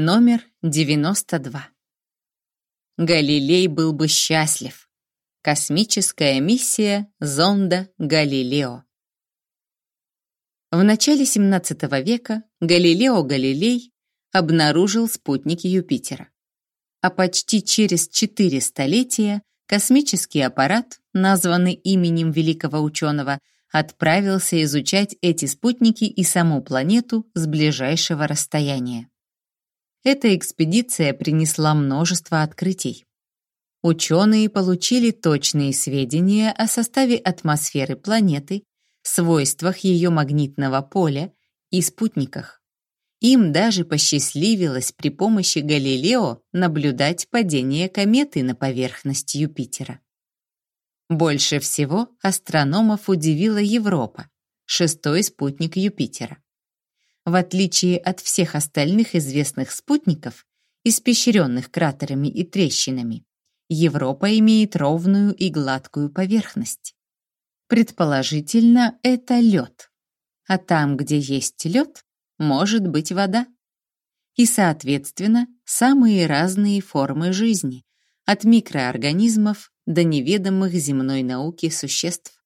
Номер 92. Галилей был бы счастлив. Космическая миссия зонда Галилео. В начале 17 века Галилео Галилей обнаружил спутник Юпитера. А почти через четыре столетия космический аппарат, названный именем великого ученого, отправился изучать эти спутники и саму планету с ближайшего расстояния. Эта экспедиция принесла множество открытий. Ученые получили точные сведения о составе атмосферы планеты, свойствах ее магнитного поля и спутниках. Им даже посчастливилось при помощи Галилео наблюдать падение кометы на поверхность Юпитера. Больше всего астрономов удивила Европа, шестой спутник Юпитера. В отличие от всех остальных известных спутников, испещренных кратерами и трещинами, Европа имеет ровную и гладкую поверхность. Предположительно, это лед. А там, где есть лед, может быть вода. И, соответственно, самые разные формы жизни, от микроорганизмов до неведомых земной науки существ.